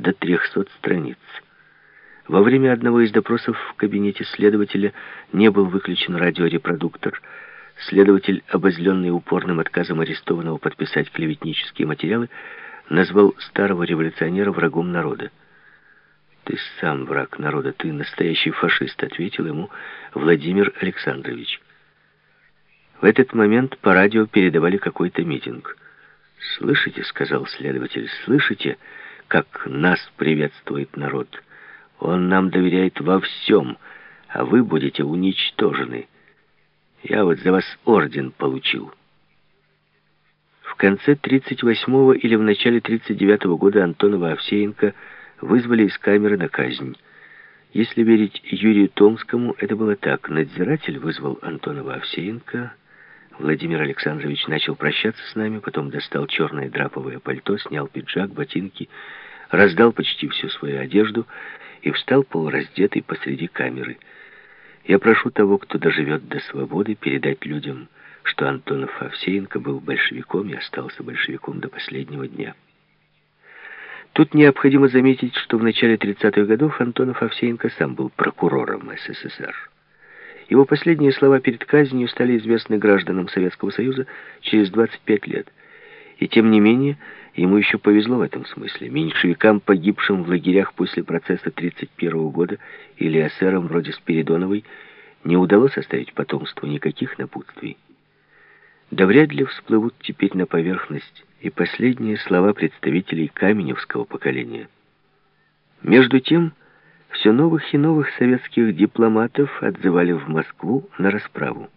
до 300 страниц. Во время одного из допросов в кабинете следователя не был выключен радиорепродуктор. Следователь, обозленный упорным отказом арестованного подписать клеветнические материалы, назвал старого революционера врагом народа. «Ты сам враг народа, ты настоящий фашист», — ответил ему Владимир Александрович. В этот момент по радио передавали какой-то митинг. «Слышите», — сказал следователь, — «слышите, как нас приветствует народ? Он нам доверяет во всем, а вы будете уничтожены. Я вот за вас орден получил». В конце 38-го или в начале 39-го года Антонова Овсеенко вызвали из камеры на казнь. Если верить Юрию Томскому, это было так. Надзиратель вызвал Антонова Овсеенко. Владимир Александрович начал прощаться с нами, потом достал черное драповое пальто, снял пиджак, ботинки, раздал почти всю свою одежду и встал полураздетый посреди камеры. Я прошу того, кто доживет до свободы, передать людям, что Антонов Овсеенко был большевиком и остался большевиком до последнего дня. Тут необходимо заметить, что в начале 30-х годов Антонов Овсеенко сам был прокурором СССР. Его последние слова перед казнью стали известны гражданам Советского Союза через 25 лет. И тем не менее, ему еще повезло в этом смысле. Меньшевикам, погибшим в лагерях после процесса 31 года, или эсерам вроде Спиридоновой, не удалось оставить потомству никаких напутствий. Да вряд ли всплывут теперь на поверхность и последние слова представителей Каменевского поколения. Между тем, все новых и новых советских дипломатов отзывали в Москву на расправу.